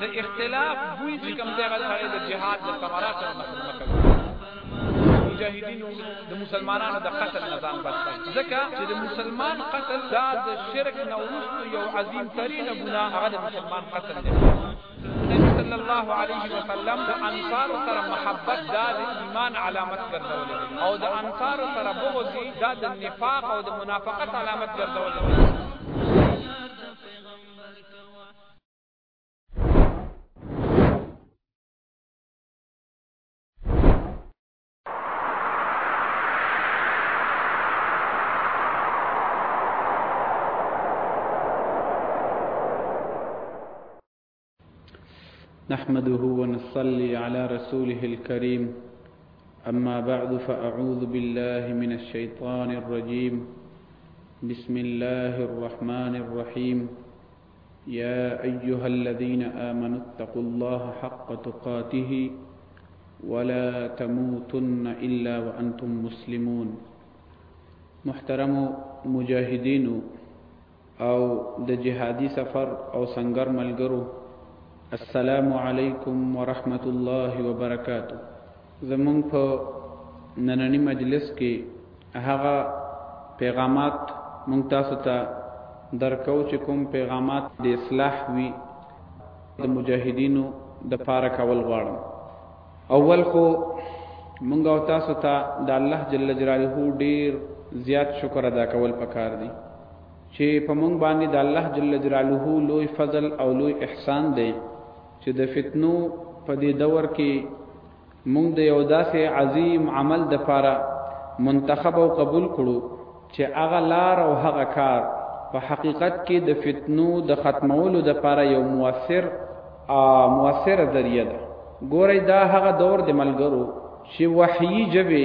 د اختلاف بوی چې کوم دی هغه د جهاد د ثمرات سره مخامخ کوي مجاهدینو د مسلمانانو د قتل نظام بچي ځکه چې د مسلمان قتل دا د شرک نه وروسته یو عظیم ترین ګناه هغه د مسلمان قتل دی نبی صلی الله علیه وسلم د انصار سره محبت دا د ایمان علامت ګرځول او د انصار سره بغض دا د نفاق او د منافقت علامت ګرځول نحمده ونصلي على رسوله الكريم أما بعد فأعوذ بالله من الشيطان الرجيم بسم الله الرحمن الرحيم يا أيها الذين آمنوا اتقوا الله حق تقاته ولا تموتن إلا وأنتم مسلمون محترم مجاهدين او دجهادي جهادي سفر او سنگر ملګرو السلام علیکم ورحمت الله وبرکاتو زمونږ په ننني مجلس کې هغه پیغامات مونږ تاسو ته درکو چې کوم پیغامات د اصلاح وي د مجاهدینو د پاره کول غواړم اول خو مونږ او تاسو ته د الله جل جلاله ډیر زیات شکر ادا کول پکار دي چې په مونږ باندې د الله جل جلاله لوی فضل او لوی احسان دی چې د فتنو په دې دور کې موږ د یو داسې عظیم عمل د پاره منتخب او قبول کړو چې هغه لار او هغه کار په حقیقت کې د فتنو د ختمولو د پاره یو موثر موثر ذریعہ ده ګورئ دا هغه دور د ملګرو چې وحیي جبه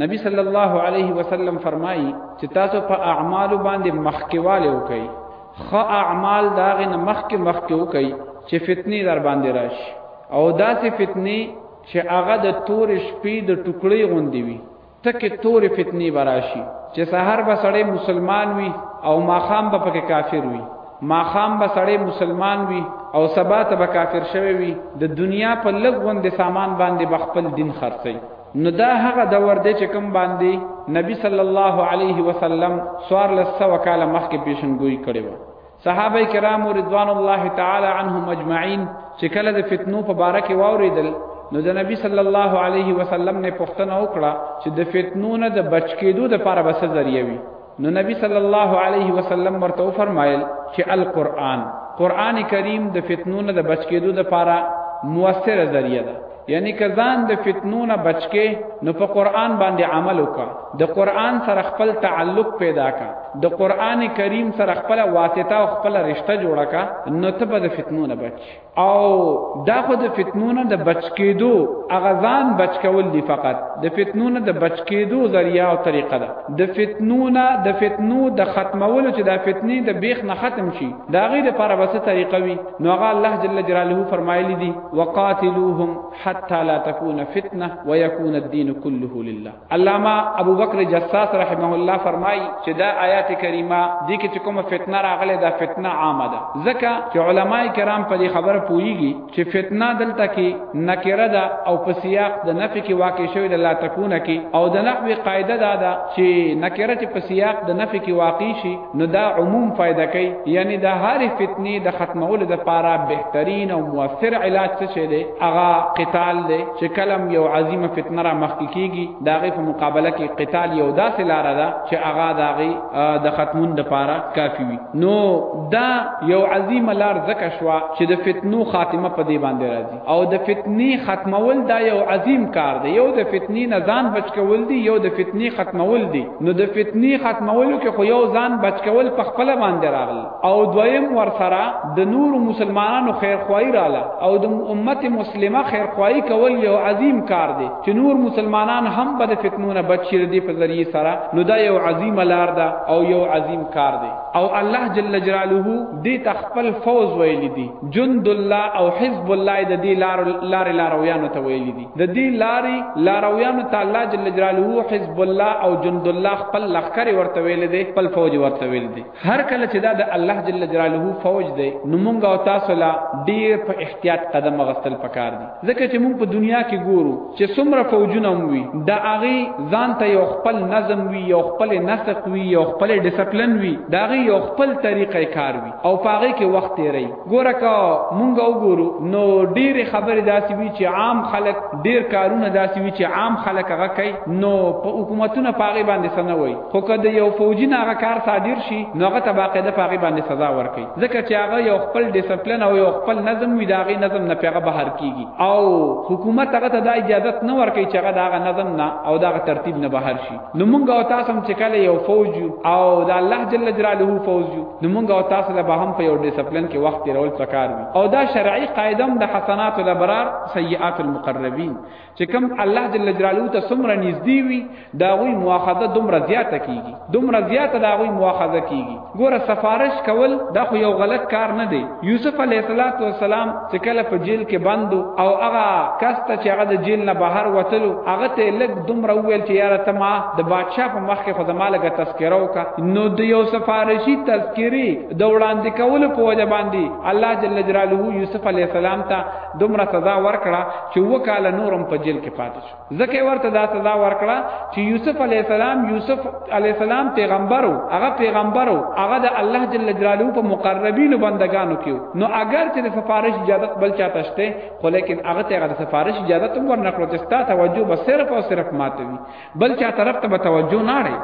نبی صلی الله علیه وسلم فرمایي چې تاسو په اعمال باندې مخکیواله وکړئ خو اعمال داغه نه مخکې مخکې وکړئ چې فتنی در باندې راشي او داسې فتنی چې هغه د تور شپې د ټوکړې غوندې وي تکه تور فتنی براشي چې سحر به سړی مسلمان وي او ماخام به پکې کافر وي ماخام به سړی مسلمان وي او سبا ته به کافر شوی وي د دنیا په لګ غوندې سامان باندې بخپل دین خرڅي نو دا هغه دور دی چې کوم باندې نبی صلی الله علیه وسلم سوار لسه وکاله مخکې پیشنګوئی کړې و صحابه کرام رضوان الله تعالی عنهم اجمعین چې کله د فتنو په باره کې واوریدل نو د نبی صلی الله علیه وسلم نه پوښتنه وکړه چې د فتنو نه د بچ کېدو لپاره به څه ذریعہ وي نو نبی صلی الله علیه وسلم ورته فرمایل چې القرآن قرآن کریم د فتنو نه د بچ کېدو لپاره موثره ذریعہ ده یعنی که ځان د فتنو نه بچ کې نو په قرآن باندې عمل وکړه د قرآن سره خپل تعلق پیدا کا د قرآن کریم سره خپل واسطه او خپل رشتہ جوړه کا نو ته به د فتنو نه بچ او دا خو د فتنونه د بچ کېدو اغزان بچ کول دي فقط د فتنونه د بچ کېدو ذریعہ او طریقه ده د فتنونه د فتنو د ختمولو چې د فتنې د بیخ نه ختم شي دا غي د پر وسه طریقه وي نو هغه الله جل جلاله فرمایلی دي وقاتلوهم حتا لا تكون فتنه ويكون الدين كله لله علامه ابوبکر جساس رحمه الله فرمای چې دا آیات کریمه دې کې چې کومه فتنه راغله دا فتنه عامه ده ځکه چې علما کرام په دې خبره پوهیږي چې فتنه دلته کې نکره ده او په سیاق د نفي کې واقع شوی د لا تکونه کې او د نحوی قاعده دا ده چې نکره چې په سیاق د نفي کې واقع شي نو دا عموم فائدہ کوي یعنی د هر فتنې د ختمولو د پاره بهترین او موثر علاج څه شی دی هغه قتال دی چې کلم یو عظیم فتنه را مخ کیږي دا غي په مقابله کې قتال یو داسې لار ده چې هغه دا غي د ختمون د پاره کافی وي نو دا یو عظیم لار زکه شوا چې د فتنو خاتمه په دې باندې راځي او د فتنی ختمول دا یو عظیم کار دی یو د فتنی نه ځان بچ کول دی یو د فتنی ختمول دی نو د فتنی ختمولو کې خو یو ځان بچ کول په خپل باندې راغل او دویم ورسره د نور مسلمانانو خیرخواهی رااله او د امت مسلمه خیرخواهی کول یو عظیم کار دی چې نور مسلمانان هم به د فتنو نه بچ شي دی په ذریعه سره نو دا یو عظیم لار ده او یو عظیم کار دی او الله جل جلاله دی تخپل فوز ویل دي جند الله او حزب الله د دې لار لار لارویانو ته ویل دي د دې لاري لارویانو ته الله جل جلاله حزب الله او جند الله خپل لخر ورته ویل دي خپل فوج ورته ویل دي هر کله چې دا د الله جل جلاله فوج دی نو مونږ او تاسو لا ډیر په احتیاط قدم غستل پکار دي ځکه چې موږ په دنیا کې ګورو چې څومره فوجونه وي د هغه ځان ته یو خپل نظم وي یو خپل نسق وي یو خپل ډیسپلین وي دا غي یو خپل طریقې کار وي او پاغه کې وخت تیری ګوره کا مونږ وګورو نو ډېر خبرې داسې وي چې عام خلک ډېر کارونه داسې وي چې عام خلک هغه کوي نو په حکومتونه پاغه باندې سنوي خو که د یو فوجي نه هغه کار صادر شي نو هغه ته باقاعده په هغې باندې سزا ورکوي ځکه چې هغه یو خپل ډسپلن او یو خپل نظم وي د هغې نظم نه پې هغه بهر کېږي او حکومت هغه ته دا اجازت نه ورکوي چې هغه د هغه نظم نه او د هغه ترتیب نه بهر شي نو مونږ او تاسو هم چې کله یو فوج یو او د الله جل جلاله فوج یو نو مونږ او تاسو له به هم په یو ډسپلن کې وخت تېرول پکار وي او دا شرعي قاعده هم د حسنات الابرار سیئات المقربین چې کوم الله جل جلاله ته څومره نږدې وي دا غوي مؤاخذه دومره زیاته کیږي دومره زیاته دا غوي مؤاخذه کیږي ګوره سفارش کول دا خو یو غلط کار نه دی یوسف علی السلام چې کله په جیل کې بندو او هغه کسته چې هغه د جیل نه بهر وتلو هغه ته لګ دومره ویل چې یاره ته ما د بادشاه په مخ کې خو د مالګه تذکره وکا نو د یو سفارشي تذکری د وړاندې کولو په وجه باندې الله جل جلاله یوسف علی السلام ته دومره سزا ورکړه چې وکاله نورم په جیل کې پاتې شو ځکه ورته دا سزا ورکړه چې یوسف علی السلام یوسف علی السلام پیغمبرو هغه پیغمبرو هغه د الله جل جلاله په مقربینو بندگانو کې نو اگر چې د سفارش اجازه بل چاته شته خو لیکن هغه ته د سفارش اجازه تم ورنکړو چې ستا توجه به صرف او صرف ماته وي بل چا طرف ته به توجه نه اړي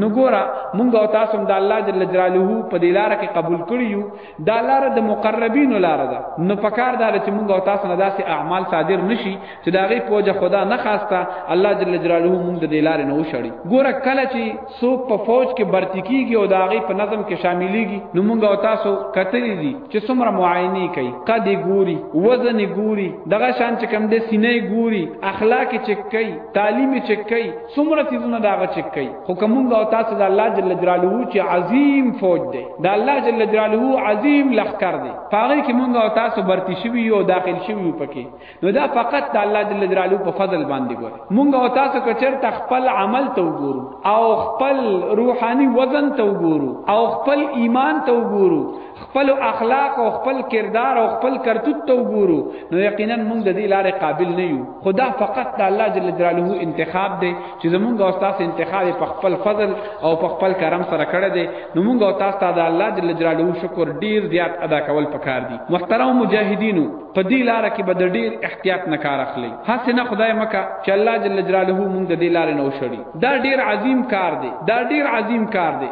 نو ګوره مونږ او تاسو د الله جل جلاله په دې لار کې قبول کړیو دا لار د مقربینو لار ده نو پکار دا چې موږ او تاسو نه داسې اعمال صادر نشي چې دا غي پوجا خدا نه خواسته الله جل جلاله موږ د دې لار نه وشړي ګوره کله چې څوک په فوج کې برتی کیږي او دا غي په نظم کې شاملېږي نو موږ او تاسو کتلې دي چې څومره معاینه کوي قد ګوري وزن ګوري دغه شان چې کم دې سینې ګوري اخلاق چک کوي تعلیم چک کوي څومره تیزونه داغه چک کوي خو کومګه او تاسو د الله جل جلاله چې عظیم فوج دی د الله جل جلاله عظیم لخر دی پاره کې مونږ او تاسو برتی شوی یو داخل شوی پکې نو دا فقط د الله جل جلاله په فضل باندې ګور مونږ او تاسو کچر تخپل عمل ته وګورو او خپل روحاني وزن ته وګورو او خپل ایمان ته وګورو خپل اخلاق او خپل کردار او خپل کرتوت ته وګورو نو یقینا موږ د دې لارې قابل نه یو خدا فقط د الله جل جلاله انتخاب دی چې زموږ او تاسو انتخاب په خپل فضل او په خپل کرم سره کړی دی نو موږ او تاسو ته د الله جل جلاله شکر ډیر زیات ادا کول پکار دي محترم مجاهدینو په دې لار کې به د ډیر احتیاط نه کار اخلي هڅه نه خدای مکه چې الله جل جلاله موږ د دې لارې نه وشړي دا ډیر عظیم کار دی دا ډیر عظیم کار دی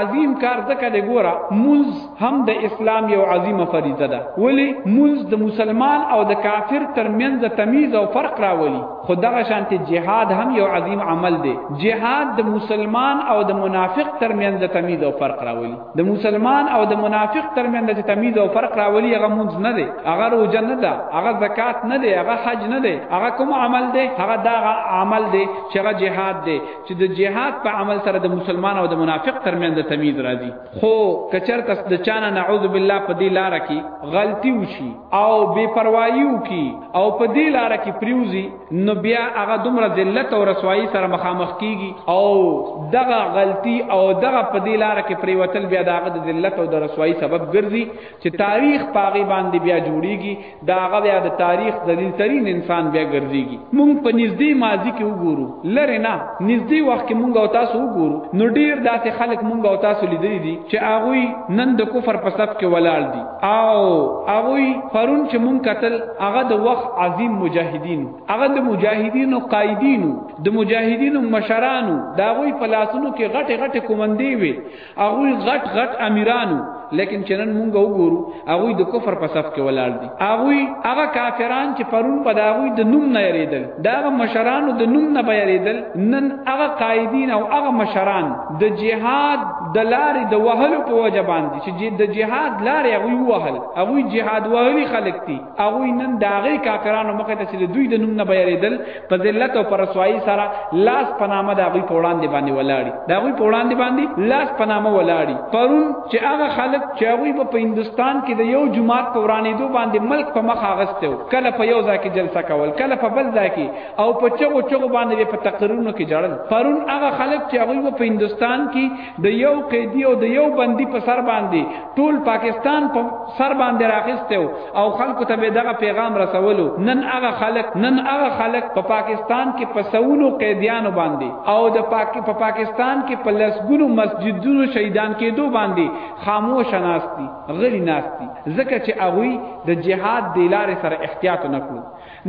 عظیم کار ځکه دی ګوره منز هم د اسلام یو عظیمه فریضه ده ولی منز د مسلمان او د کافر ترمنځ تمیز او فرق راولي خو دغه شانته جهاد هم یو عظیم عمل دی جهاد د مسلمان او د منافق ترمنځ تمیز او فرق راولي د مسلمان او د منافق ترمنځ چې تمیز او فرق راولي هغه مونږ نه دی هغه روزه نه ده هغه زکات نه دی هغه حج نه دی هغه کوم عمل دی هغه دا عمل دی چې هغه جهاد دی چې د جهاد په عمل سره د مسلمان او د منافق ترمنځ د تمیز راځي خو کچر تس د چانه نعوذ بالله په دې لار کې غلطي وشي او بے پروايي وکي او په دې لار کې پریوزي نو بیا هغه دومره ذلت او رسوایی سره مخامخ کیږي او دغه غلطی او دغه په دې لار کې پریوتل بیا دغه د ذلت او د رسوایی سبب ګرځي چې تاریخ پاغي باندې بیا جوړیږي دغه بیا د تاریخ ذلیل ترین انسان بیا ګرځيږي مونږ په نږدې ماضی کې وګورو لره نه نږدې وخت کې مونږ او تاسو وګورو نو ډیر داسې خلک مونږ او تاسو لیدلې دي چې هغه نن د کفر په صف کې ولاړ دي او هغوی پرون چې مونږ قتل هغه د وخت عظیم مجاهدین هغه د مجاهدینو قائدینو د مجاهدینو مشرانو دا غوی په لاسونو کې غټه غټه کومندې وي هغه غټ غټ امیرانو لیکن چې نن مونږ وګورو هغه د کفر په صف کې ولاړ دي هغه هغه کافران چې پرون په داوی د نوم نه یریدل دا غ مشرانو د نوم نه بیریدل نن هغه قائدین او هغه مشران د جهاد د لارې د وهلو په وجه باندې چې د جهاد لارې هغه وهل هغه جهاد وهلي خلک دي هغه نن داغه کافرانو مخه ته چې دوی د نوم نه بیریدل په ذلت او پرسوایی سره لاس پنامه داغه په وړاندې باندې ولاړی داغه په وړاندې باندې لاس پنامه ولاړی پرون چې هغه خلک چې هغوی به په هندوستان کې د یو جماعت په ورانېدو باندې ملک په مخ اغسته و کله په یو ځای کې جلسه کول کله په بل ځای کې او په چغو چغو باندې په تقریرونو کې جړل پرون هغه خلک چې هغوی به په هندوستان کې د یو قیدی او د یو بندي په سر باندې ټول پاکستان په سر باندې راخسته او خلکو ته به دغه پیغام رسولو نن هغه خلک نن هغه خلک په پا پاکستان کې په سونو قیدیانو باندې او د پاک په پا پاکستان کې په لسګونو مسجدونو شهیدان کېدو باندې خاموش ناشتي غلی ناشتي ځکه چې هغه د جهاد د لارې سره احتیاط نه کړو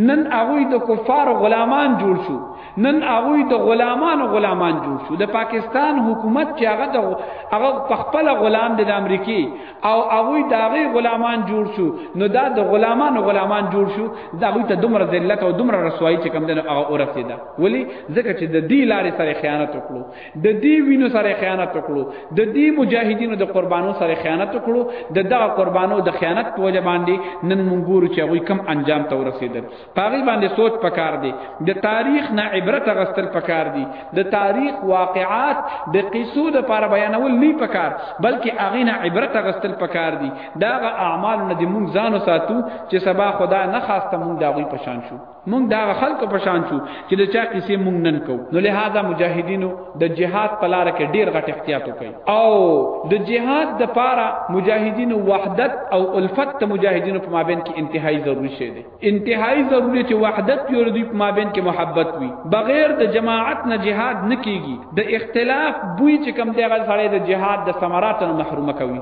نن هغوی د کفار غلامان جوړ شو نن هغوی د غلامانو غلامان جوړ شو د پاکستان حکومت چې هغه د هغه په خپل غلام د امریکای او هغوی د هغه غلامان جوړ شو نو دا د غلامانو غلامان جوړ شو دا هغوی ته دومره ذلت او دومره رسوایی چې کم دنو هغه ورسیده ولی ځکه چې د دې لارې سره خیانت وکړو د دې وینو سره خیانت وکړو د دې مجاهدینو د قربانو سره خیانت وکړو د دغه قربانو د خیانت په وجه باندې نن مونږ ګورو چې هغه کم انجام ته ورسېدل پاغي باندې سوچ پکار دی د تاریخ نه عبرت غستل پکار دی د تاریخ واقعات د قصو د پر بیانول نه پکار بلکې هغه نه عبرت غستل پکار دی داغه اعمال نه د مونږ ځانو ساتو چې سبا خدا نه خواسته مونږ داوی پشان شو مونږ دا خلکو په شان شو چې د چا کیسې مونږ نن کو نو لہذا مجاهدینو د جهاد په لار کې ډیر غټ احتیاط وکړي او د جهاد د پاره مجاهدینو وحدت او الفت ته مجاهدینو په مابین کې انتهایی ضروری شی دی انتهایی ضروری چې وحدت یو دی په مابین کې محبت وي بغیر د جماعت نه جهاد نکېږي د اختلاف بوی چې کم دی غل سره د جهاد د ثمرات نه محروم کوي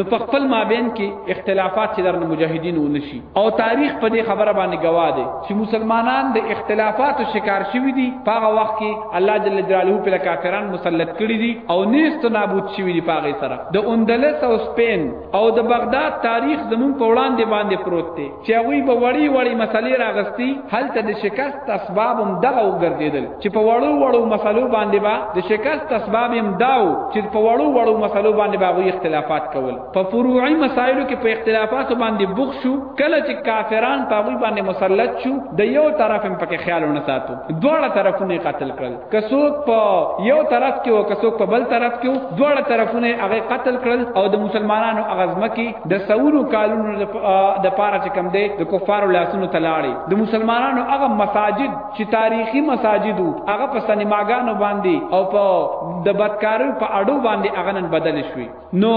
نو په خپل مابین کې اختلافات چې درنه مجاهدین ونشي او تاریخ په دې خبره باندې گواه دی چې مسلمانان د اختلافاتو شکار شوي دي په هغه وخت کې الله جل جلاله پر کافران مسلط کړي دي او نیست نابود شوي دي په هغه سره د اندلس او سپین او د بغداد تاریخ زمون په وړاندې باندې پروت دی چې هغوی به وړي وړي مسلې راغستي هلته د شکست اسباب هم دغه وګرځېدل چې په وړو وړو مسلو باندې به د شکست اسباب هم داو چې په وړو وړو مسلو باندې به هغوی اختلافات کول په فروعي مسایلو کې په اختلافاتو باندې بوخ شو کله چې کافران په هغوی باندې مسلط شو د یو طرف هم پکې خیال ونه ساتو دواړه طرفونه قتل کړل کڅوک په یو طرف کې او کڅوک په بل طرف کې دواړه طرفونه هغه قتل کړل او د مسلمانانو اغزمه کې د سورو کالونو د پاره چې کم دی د کفارو لاسونو تلاړي د مسلمانانو هغه مساجد چې تاریخي مساجد هغه په سنیماګانو باندې او په د بدکارو په اډو باندې هغه نن بدل شوی نو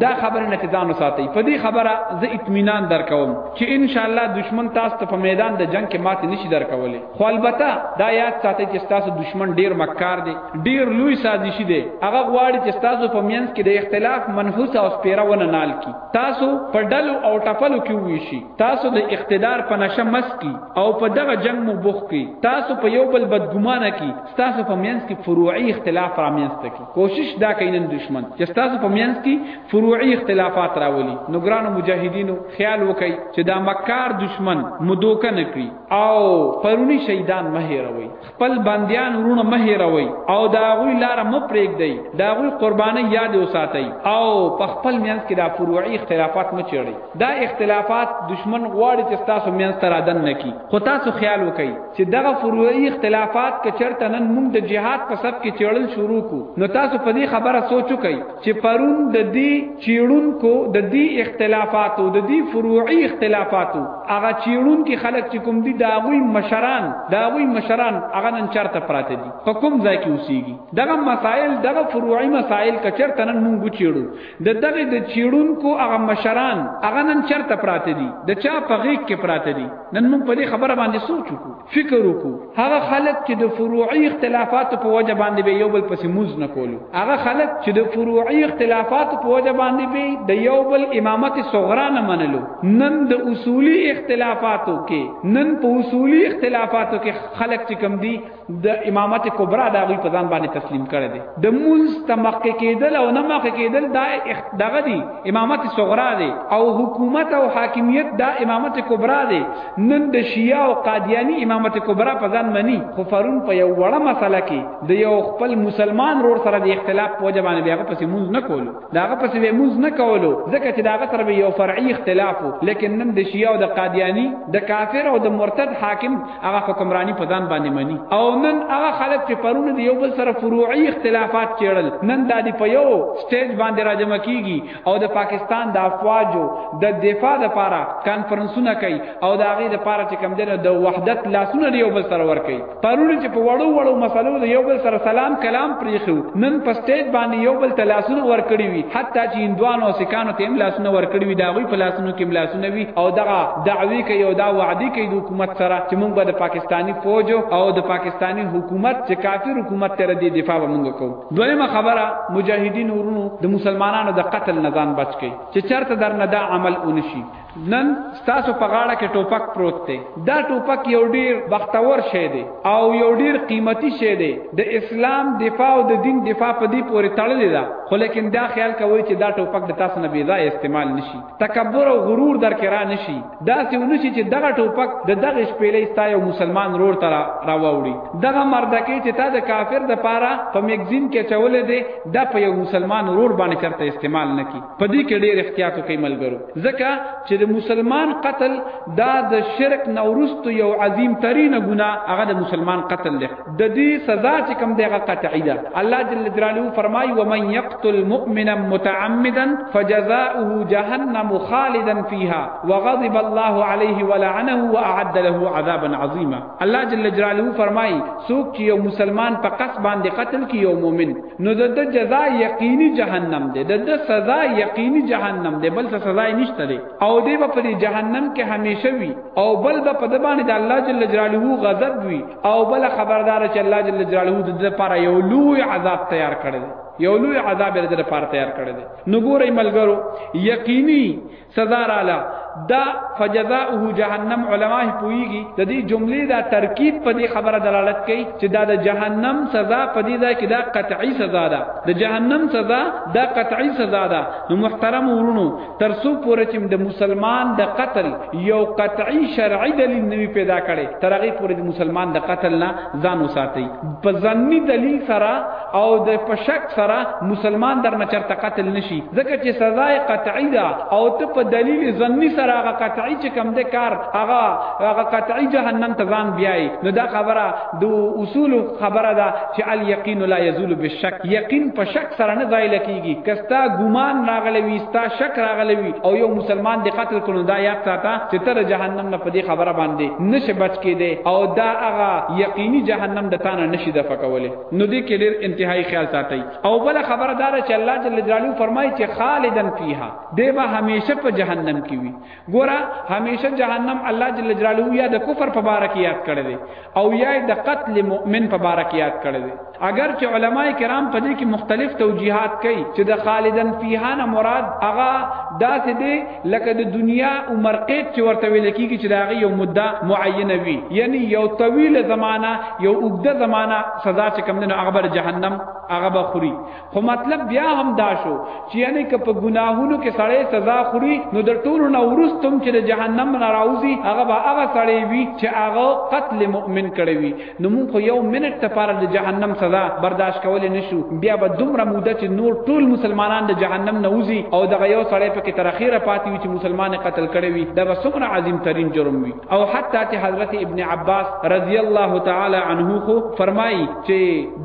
دا خبره نه چې ځان وساتي په دې خبره زه اطمینان درکوم چې ان شاء الله دشمن تاسو ته په میدان د جنگ کې مات نشي درکولې خو البته دا یاد ساتي چې تاسو دشمن ډیر مکار دی ډیر لوی سازشي دی هغه غواړي چې تاسو په مینس کې د اختلاف منحوس او سپیره ونه نال کی تاسو په ډلو او ټپلو کې وی شي تاسو د اقتدار په نشه مس کی او په دغه جنگ مو بوخ کی تاسو په یو بل بدګمانه کی تاسو په مینس کې فروعي اختلاف رامنځته کی کوشش دا کوي نن دشمن چې تاسو په مینس کې فروعي اختلافات راولي نو ګرانو مجاهدینو خیال وکړئ چې دا مکار دشمن مدوکه نکړي او پرونی شهیدان مهیروي خپل بندیان ورونه مهیروي او دا غوي لار مو پرېږدي دا غوي قرباني یاد وساتي او په خپل مینس کې دا فروعي اختلافات مچړي دا اختلافات دشمن غواړي چې تاسو مینس ترادن نکړي خو تاسو خیال وکړئ چې دغه فروعي اختلافات که چرته نن موږ د جهاد په صف کې چیړل شروع کو نو تاسو په دې خبره سوچ وکړئ چې پرون د دې چیړونکو د دې اختلافاتو د دې فروعي اختلافاتو هغه چیړونکو خلک چې کوم دي دا غوي مشران دا غوي مشران هغه نن چرته پراته دي په کوم ځای کې اوسېږي دغه مسائل دغه فروعي مسائل که چرته نن موږ چیړو د دغه د چیړونکو هغه مشران هغه نن چرته پراته دي د چا په غیږ کې پراته دي نن موږ په دې خبره باندې سوچ وکړو فکر وکړو هغه خلک چې د فروعي اختلافاتو په وجه باندې به یو بل پسې موز نه کولو هغه خلک چې د فروعي اختلافاتو په وجه باندې به د یو بل امامت صغرا نه منلو نن د اصولي اختلافاتو کې نن په اصولي اختلافاتو کې خلک چې کم دي د امامت کبرا دا غوی په ځان باندې تسلیم کړی دی د مونږ تمقق کېدل او نه مخ کېدل دا دغه دی امامت صغرا دی او حکومت او حاکمیت دا امامت کبرا دی نن د شیعه او قادیانی امامت کبرا په ځان منی خو فرون په یو وړه مسله کې د یو خپل مسلمان رور سره د اختلاف په وجه باندې بیا په سیمون نه کولو داغه پس به موز نه کولو ځکه چې داغه سره به یو فرعي اختلاف وو لیکن نن د شیعه او د قادیانی د کافر او د مرتد حاکم هغه حکمرانی په ځان باندې مني او نن هغه خلک چې پرونه د یو بل سره فروعي اختلافات چیړل نن د دې په یو سټیج باندې راجمع کیږي او د پاکستان د افواجو د دفاع لپاره کانفرنسونه کوي او د هغه لپاره چې کم دنه د وحدت لاسونه یو بل سره ور کوي پرون چې په وړو وړو مسلو د یو بل سره سلام کلام پریخو نن په سټیج باندې یو بل تلاسونه ورکړي وي حتی چې هندوانو سکانو ته هم لاسونه ورکړي وي دا غوي په لاسونو کې لاسونه وي او دغه دعوی کوي او دا وعده کوي د حکومت سره چې موږ به د پاکستانی فوج او د پاکستانی حکومت چې کافر حکومت تر دې دفاع به موږ کوو دویمه خبره مجاهدین ورونو د مسلمانانو د قتل نه ځان بچ کړي چې چرته درنه دا عمل ونشي نن ستاسو په غاړه کې ټوپک پروت دی دا ټوپک یو ډیر بختور شی دی او یو ډیر قیمتي شی دی د اسلام دفاع او د دین دفاع په دې پورې تړلې ده خو لیکن دا خیال کوي چې دا ټوپک د تاسو نه بې ځای استعمال نشي تکبر او غرور در کې را نشي دا څه ونشي چې دغه ټوپک د دغه شپېلې ستا یو مسلمان رور تر راوړي دغه مردکې چې تا د کافر د پاره په میگزین کې چولې دی دا په یو مسلمان رور باندې چرته استعمال نکي په دې کې ډېر احتیاط وکړئ ملګرو ځکه چې د مسلمان قتل دا د شرک نه ورستو یو عظیم ترینه ګناه هغه د مسلمان قتل دی د دې سزا چې کوم دی هغه قطعی ده الله جل جلاله فرمایي ومن یقتل مؤمنا متعمدا فجزاؤه جهنم خالدا فيها وغضب الله عليه ولعنه واعد له عذابا عظيما الله جل جلاله فرمای څوک چې یو مسلمان په قص باندې قتل کی یو مؤمن نو د د جزاء یقیني جهنم دی د د سزا یقیني جهنم دی بل څه سزا نشته دی او دی په دې جهنم کې همیشه وي او بل به په د باندې د الله جل جلاله غضب وي او بل خبردار چې الله جل جلاله د دې لپاره یو لوی عذاب تیار کړی یو لوی عذاب یې د لپاره تیار کړی دی نو ګورئ ملګرو یقیني سزا رااله دا فجزاؤه جهنم علما پویږي د دې جملې دا ترکیب په دې خبره دلالت کوي چې دا د جهنم سزا په دې ځای کې دا قطعي سزا ده د جهنم سزا دا قطعي سزا ده نو محترم ورونو تر څو پورې چې د مسلمان د قتل یو قطعي شرعي دلیل نوي پیدا کړي تر هغه پورې د مسلمان د قتل نه ځان وساتي په ځنی دلیل سره او د په شک سره مسلمان در نه چرته قتل نشي ځکه چې سزا قطعي ده او ته په دلیل ظنی سره هغه قطعي چې کم ده کار هغه هغه قطعي جهنم ته ځان بیاي نو دا خبره د اصول خبره ده چې الیقین لا یزول بالشک یقین په شک سره نه ځای لکېږي کستا ګمان راغلی وي ستا شک راغلی وي او یو مسلمان د قتل کړو دا یاد ساته چې تر جهنم نه په دې خبره باندې نشه بچ کېده او دا هغه یقیني جهنم د تانه نشي د فکولې نو دې کې ډېر انتهایی خیال ساتي او بل خبره دار چې الله جل جلاله فرمایي چې خالدن فیها دی به همیشه په جهنم کې وي ګوره همیشه جهنم الله جل جلاله یا د کفر په بار کې یاد کړی دی او یا د قتل مؤمن په بار کې یاد کړی دی اگر چې علما کرام په دې کې مختلف توجیهات کوي چې د خالدن فیها نه مراد هغه داسې دی لکه د دنیا عمر قید چې ورته ویل کیږي چې داغه یو مدته معینه وي یعنی یو طویل زمانہ یو اوږده زمانہ سزا چې کم نه هغه بر جهنم هغه به خوري خو مطلب بیا هم دا شو چې یعنی که په ګناهونو کې سړی سزا خوري نو د ټولو نه ورستم چې د جهنم نه راوځي هغه به هغه سړی وي چې هغه قتل مؤمن کړی وي نو مونږ خو یو منټ لپاره د جهنم سزا برداشت کول نه شو بیا به دومره موده چې نور ټول مسلمانان د جهنم نه وځي او دغه یو سړی په کې تر اخیره پاتې وي چې مسلمان قتل کړی وي دا به څومره عظیم ترین جرم وي او حتی چې حضرت ابن عباس رضی الله تعالی عنه خو فرمایي چې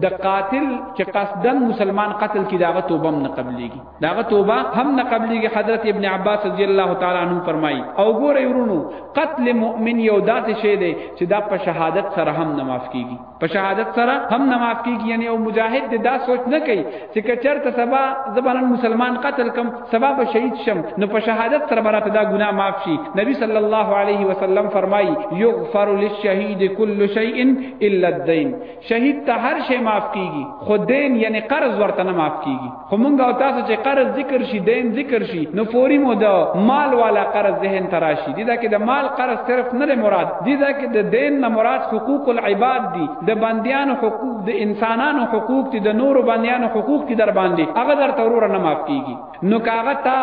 د قاتل چې قصدن مسلمان قتل کی داغه توبه نه قبليږي داغه توبه هم نه قبليږي حضرت ابن عباس رضی الله تعالی عنہ فرمایي او ګوره ورونو قتل مؤمن یو داسې شی دی چې دا په شهادت سره هم نه معاف کیږي په شهادت سره هم نه معاف کیږي یعنی او مجاهد دې دا سوچ نه کوي چې کچرته سبا زبانن مسلمان قتل کم سبا به شهید شم نو په شهادت سره برات دا ګناه معاف شي نبی صلی الله علیه وسلم فرمایي یغفر للشهید کل شیء الا الدین شهید ته هر شی معاف کیږي خو دین یعنی قرض ورته نه معاف کیږي خو مونږ او تاسو چې قرض ذکر شي دین ذکر شي نو فوري مو د مال والا قرض ذهن تراشي دي دا کې د مال قرض صرف نه مراد دي دا کې د دین نه مراد حقوق العباد دي د بندیانو حقوق د انسانانو حقوق دي د نورو بندیانو حقوق دي در باندې هغه در ترور نه معاف کیږي نو کاغه تا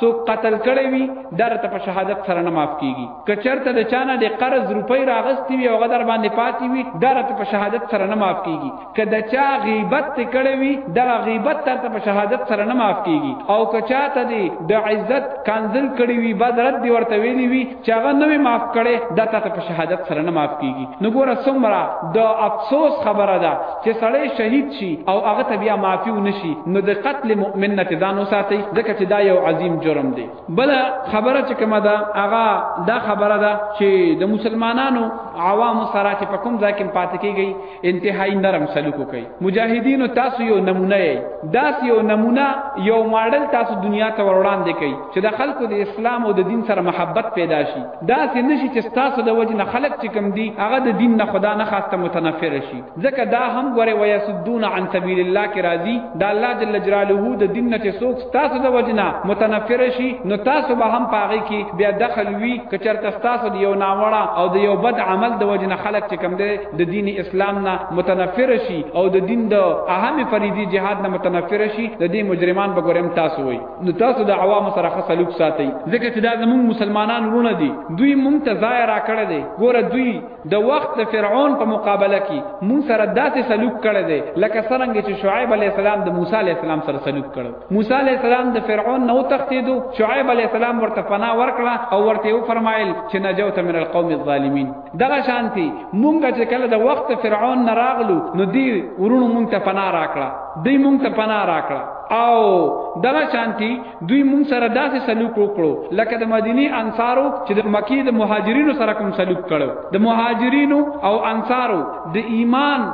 سو قتل کړي وي در ته په شهادت سره نه معاف کیږي که چرته د چانه د قرض روپۍ راغستی وي او هغه در باندې پاتې وي دا راته په شهادت سره نه معاف کیږي که د چا غیبت ته کړی وي دغه غیبت درته په شهادت سره نه معاف کیږي او که چاته دی د عزت کانزل کړی وي بد رد دی ورته ویلی وي چې هغه نه وي معاف کړي دا تاته په شهادت سره نه معاف کیږي نو ګوره څومره د افسوس خبره ده چې سړی شهید شي او هغه ته بیا معافي ونشي نو د قتل مؤمن نه ځان وساتي ځکه چې دا یو عظیم جرم دی بل خبره چې کومه ده هغه دا خبره ده چې د مسلمانانو عوام سره چې په کوم ځای کې پاتې کیږي انتهایی نرم سلوک کوي مجاهدینو تاسو یو نمونه یې داس یو نمونه یو ماډل تاسو دنیا ته وړاندې کوي چې د خلکو د اسلام او د دین سره محبت پیدا شي داس نشي چې تاسو د وجه نه خلک چې کوم دي هغه د دین نه خدا نه خاصه متنفر شي ځکه دا هم ګوره ويسدون عن سبيل الله کې راځي دا الله جل جلاله د دین نه چې څوک تاسو د وجنا متنفر شي نو تاسو به هم پاغي کې بیا دخل وی کچرته تاسو د یو ناوړه او د یو بد عمل د وجنا خلق چې کم دی د دین اسلام نه متنفر شي او د دین د اهم فریضي جهاد نه متنفر شي د دې مجرمان به ګورم تاسو وي نو تاسو د عوام سره خصلوک ساتي ځکه چې دا زموږ مسلمانان ورونه دي دوی مونږ ته ځای راکړی دی ګوره دوی د وخت د فرعون په مقابله کې مون سره داسې سلوک کړی دی لکه څنګه چې شعیب علی السلام د موسی علی السلام سره سلوک کړو موسی علی السلام د فرعون نو تختیدو شعیب علی السلام ورته پناه ورکړه او ورته یې فرمایل چې نجوت من القوم الظالمین دغه شانتي مونږ چې کله د وخت فرعون نه راغلو نو دی ورونو مونږ ته پناه راکړه دی مونږ ته پناه راکړه او دغه شانتي دوی مونږ سره داسې سلوک وکړو لکه د مدینی انصارو چې د مکی د مهاجرینو سره کوم سلوک کړو د مهاجرینو او انصارو د ایمان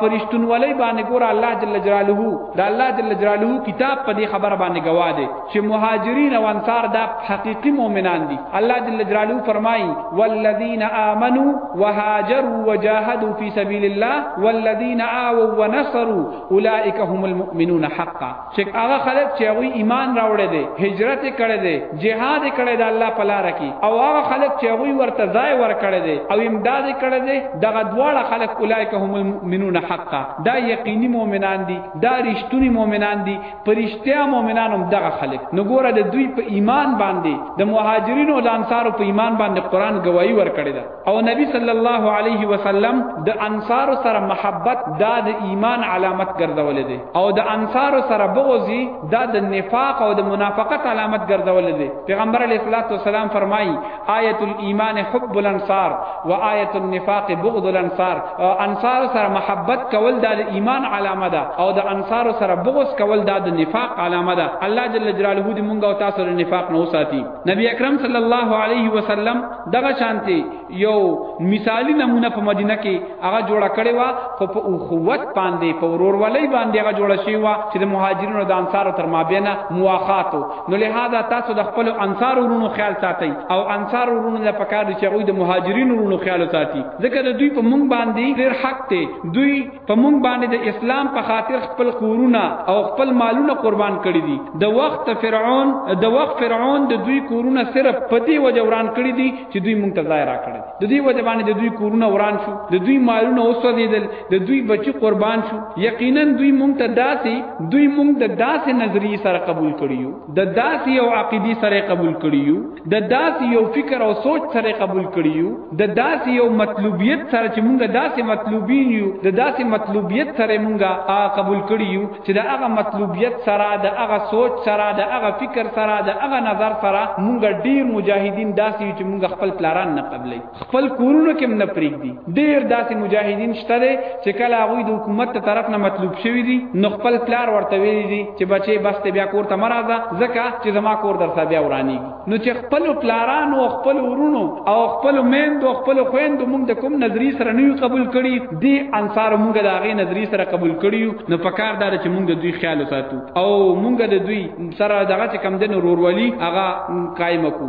پرشتونولۍ باندې ګور الله جل جلاله د الله جل جلاله کتاب په دې خبره باندې گواه دی چې مهاجرین او انصار دا حقيقي مؤمنان دي الله جل جلاله فرمایي والذین آمنو وهاجروا وجاهدوا في سبيل الله والذین آووا ونصروا اولئک هم المؤمنون حقا چې هغه خلک چې هغه ایمان راوړی دی هجرت کړی دی جهاد کړی دی الله په لار کې او هغه خلک چې هغه ورته ځای ور کړی دی او امداد کړی دی دغه دواړه خلک اولایک هم المؤمنون حقا دا یقیني مؤمنان دي دا رښتونی مؤمنان دي پرشتیا مؤمنان هم دغه خلک نو ګوره د دوی په ایمان باندې د مهاجرینو او انصارو په ایمان باندې قران گواہی ور کړی دی او نبی صلی الله علیه وسلم د انصار سره محبت دا د ایمان علامت ګرځول دي او د انصار سره بغضی دا د نفاق او د منافقت علامت ګرځول دي پیغمبر علیه الصلاۃ والسلام فرمایي آیت الايمان حب الانصار و آیت النفاق بغض الانصار او انصار سره محبت کول دا د ایمان علامه ده او د انصار سره بغض کول دا د نفاق علامه ده الله جل جلاله دې مونږ او تاسو له نفاق نه وساتي نبی اکرم صلی الله علیه وسلم دغه شانتي یو مثالی نمونه په مدینه کې هغه جوړه کړې و خو په اخوت باندې په ورورولۍ باندې هغه جوړه شوی و چې د مهاجرینو د انصارو تر مابین مواخات نو لهدا تاسو د خپل انصار ورونو خیال ساتي او انصار ورونو د پکارو چې غوي د مهاجرینو ورونو خیال ساتي ځکه د دوی په مونږ باندې ډېر حق دی دوی په مونږ باندې د اسلام په خاطر خپل کورونه او خپل مالونه قربان کړی دي د وخت فرعون د وخت فرعون د دوی کورونه صرف په دې وجه وران کړی دي چې دوی مونږ ته ځای راکړي د دې وجه باندې د دوی کورونه وران شو د دوی مالونه وسوځیدل د دوی بچی قربان شو یقینا دوی مونږ ته داسې دوی مونږ د داسې نظریه سره قبول کړیو د داسې او عقیدی سره قبول کړیو د داسې یو فکر او سوچ سره قبول کړی یو، د داسې یو مطلوبیت سره چې مونږ داسې مطلوبین یو، د داسې مطلوبیت سره مونږ هغه قبول کړی یو چې د هغه مطلوبیت سره، د هغه سوچ سره، د هغه فکر سره، د هغه نظر سره مونږ ډیر مجاهدین داسې یو چې مونږ خپل پلاران نه قبلوي. خپل کورونو کې نه پریږدي ډیر داسې مجاهدین شته دي چې کله هغه د حکومت ته طرف نه مطلوب شوی دي نو خپل پلار ورته ویلي دي چې بچي بس ته بیا کور ته مرزه ځکه چې زما کور درته بیا ورانی نو چې خپل پلاران او خپل ورونو او خپل میند او خپل خويند موږ د کوم نظری سره نه قبول کړي دي انصار موږ د هغه نظری سره قبول کړي نو په کار دار چې موږ دوی خیال ساتو او موږ د دوی سره دغه کم دن ورورولي هغه قائم کو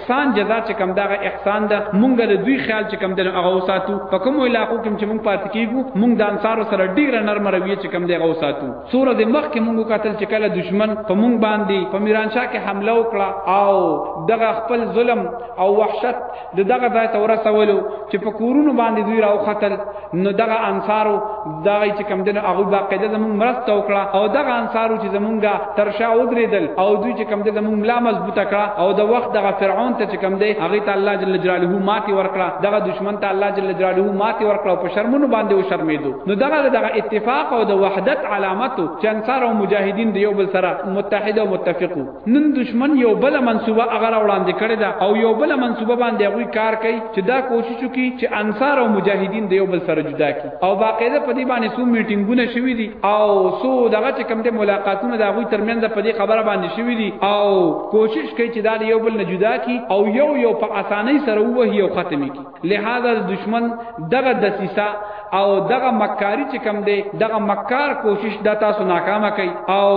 احسان جزا چې کوم دغه احسان ده مونږ له دوی خیال چې کوم دنه هغه وساتو په کوم علاقو کې چې مونږ پات کیږو مونږ د انصارو سره ډیر نرم رویه چې کوم دغه وساتو سوره د مخ کې مونږ قتل چې کله دشمن په مونږ باندې په میرانشاه کې حمله وکړه او دغه خپل ظلم او وحشت د دغه ځای ته ورسولو چې په کورونو باندې دوی راو قتل نو دغه انصارو دغه چې کم دنو هغه باقاعده زمون مرسته وکړه او دغه انصارو چې زمونږه تر شا ودرېدل او دوی چې کم دنو زمون ملا مضبوطه کړه او د وخت دغه فرعون ته چې کم دی هغه ته الله جل جلاله ماتي ورکړه دغه دشمن ته الله جل جلاله ماتي ورکړه او په شرمونو باندې و شرمېدو نو دغه دغه اتفاق او د وحدت علامت چې انصار او مجاهدین د یو بل سره متحد او متفقو نن دشمن یو بل منصوبه هغه را وړاندې کړې ده او یو بل منصوبه باندې هغوی کار کوي چې دا کوشش وکړي چې انصار او مجاهدین د یو بل سره جدا کړي او باقاعده په دې باندې څو میټینګونه شوي دي او څو دغه چې کوم د ملاقاتونه د هغوی ترمنځ په دې خبره باندې شوي دي او کوشش کوي چې دا یو بل نه جدا کړي او یو یو په اسانۍ سره ووهي او ختمې کړي لہذا دشمن دغه دسیسه او دغه مکاری چې کم دی دغه مکار کوشش د تاسو ناکامه کوي او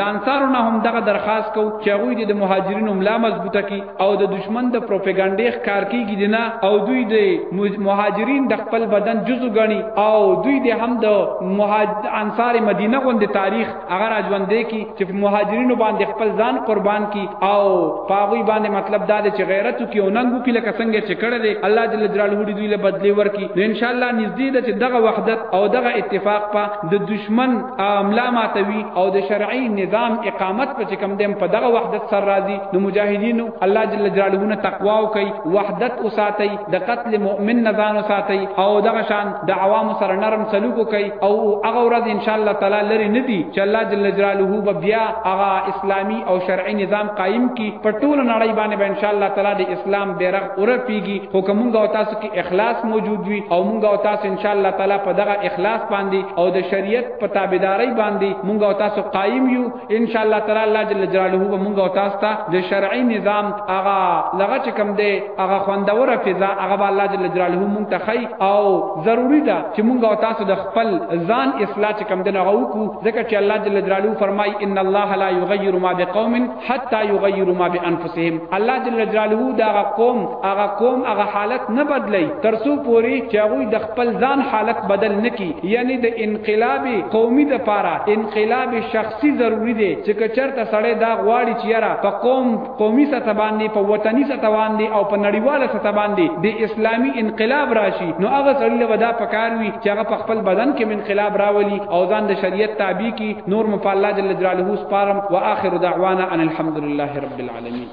د انصارو نه هم دغه درخواست کو چې هغه د مهاجرینو ملا مضبوطه کی او د دشمن د پروپاګاندا ښکار کیږي دینه او دوی د مهاجرین د خپل بدن جزو غني او دوی د هم د مهاجر انصار مدینه غوند تاریخ هغه راځوندې کی چې په مهاجرینو باندې خپل ځان قربان کی او پاغوی باندې مطلب دا دی چې غیرت کی او ننګو کی لکه څنګه چې کړه دی الله جل جلاله دې دوی له بدلی ورکی نو ان شاء الله نږدې ده چې دغه وحدت او دغه اتفاق په د دشمن عملا ماتوي او د شرعي نظام اقامت په چې کم دیم په دغه وحدت سره راځي نو مجاهدینو الله جل جلاله نه تقوا او کوي وحدت وساتي د قتل مؤمن نه ځان ساتي او دغه شان د عوام سره نرم سلوک کوي او هغه ورځ ان شاء الله تعالی لري نه دي چې الله جل جلاله به بیا هغه اسلامي او شرعي نظام قائم کی په ټول نړۍ باندې به ان شاء الله تعالی د اسلام بیرغ اورپیږي خو کومګه او تاسو کې اخلاص موجود وي او مونږ او تاسو ان شاء الله تعالی په دغه اخلاص باندې او د شریعت په تابعداري باندې مونږ او تاسو قائم یو ان شاء الله تعالی الله جل جلاله به مونږ او تاسو ته د شرعي نظام هغه لغه چې کوم دی هغه خوندوره فضا هغه به الله جل جلاله مونږ ته خي او ضروری ده چې مونږ او تاسو د خپل ځان اصلاح چې کوم دی هغه وکړو ځکه چې الله جل جلاله فرمای ان الله لا یغیر ما بقوم حتا یغیر ما بانفسهم الله جل جلاله دا قوم هغه قوم هغه حالت نه بدلی ترسو پوری چې هغه خپل ځان حالت بدل نکی یعنی د انقلاب قومی د پاره انقلاب شخصی ضروری دی چه که چرته سړی دا غواړی چه یاره په قوم قومی سطح باندی په وطنی سطح باندی او په نړیواله سطح باندی د اسلامی انقلاب راشی نو هغه سړی له به دا پکار وی چه هغه په خپل بدن کې هم انقلاب راولی او ځان د شریعت تابع کی نور مو په الله جل جلاله سپارم واخر دعوانا ان الحمدلله رب العالمین.